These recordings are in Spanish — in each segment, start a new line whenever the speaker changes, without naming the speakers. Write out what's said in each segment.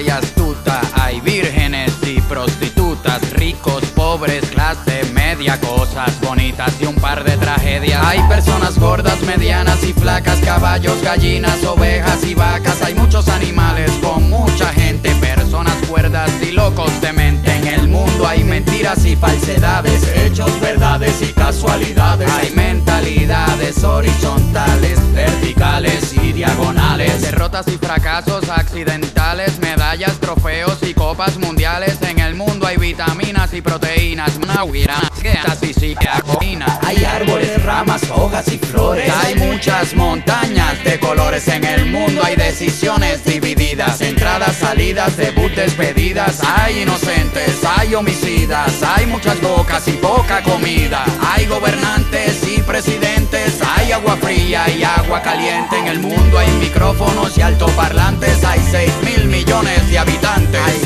lista y. Hay vírgenes y prostitutas, ricos, pobres, clase media, cosas bonitas y un par de tragedias. Hay personas gordas, medianas y flacas, caballos, gallinas, ovejas y vacas. Derrotas y fracasos accidentales, medallas, trofeos y copas mundiales. En el mundo hay vitaminas y proteínas, nahuiras, y psiquiacoína. Hay árboles, ramas, hojas y flores. Hay muchas montañas de colores en el mundo. Hay decisiones divididas, entradas, salidas, debut, despedidas. Hay inocentes, hay homicidas. Hay muchas bocas y poca comida. Hay gobernantes y presidentes. Caliente. En el mundo hay micrófonos y altoparlantes. Hay 6 mil millones de habitantes.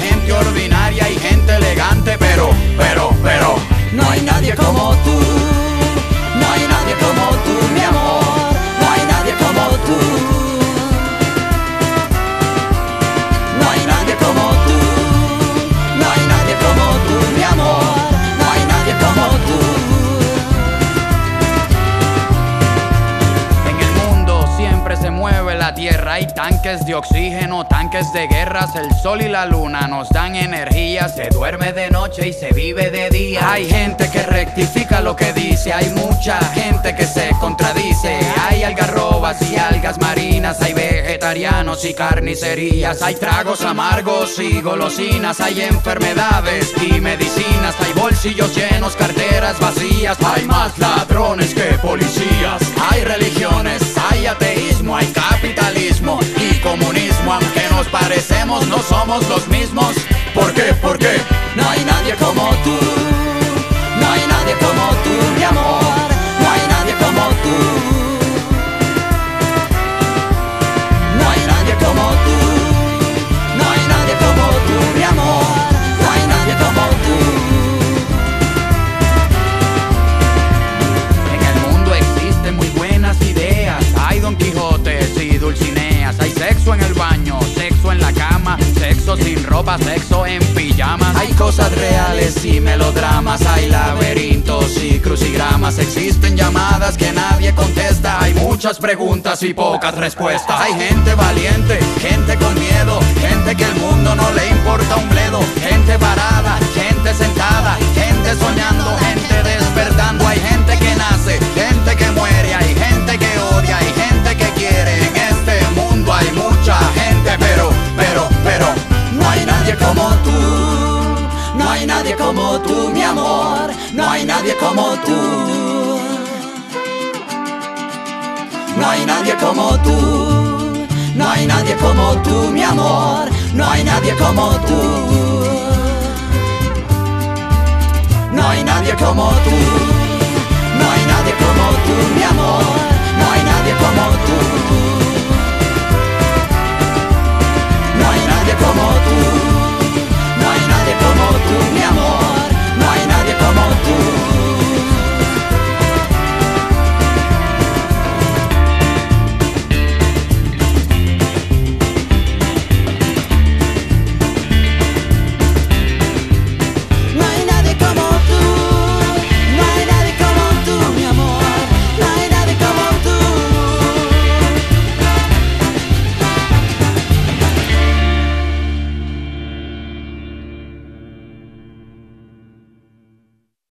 La tierra. Hay tanques de oxígeno, tanques de guerras. El sol y la luna nos dan energía. Se duerme de noche y se vive de día. Hay gente que rectifica lo que dice. Hay mucha gente que se contradice. Hay algarrobas y algas marinas. Hay vegetarianos y carnicerías. Hay tragos amargos y golosinas. Hay enfermedades y medicinas. Hay bolsillos llenos, carteras vacías. Hay más ladrones que policías. Hay religiones, hay ateísmo, hay somos los mismos. ¿Por qué? ¿Por qué? No hay sexo en pijamas. Hay cosas reales y melodramas. Hay laberintos y crucigramas. Existen llamadas que nadie contesta. Hay muchas preguntas y pocas respuestas. Hay gente valiente, gente con miedo, gente que el mundo como tú. No hay nadie como tú, mi amor. No hay nadie como tú. No hay nadie como tú. No hay nadie como tú, mi amor. No hay nadie como tú.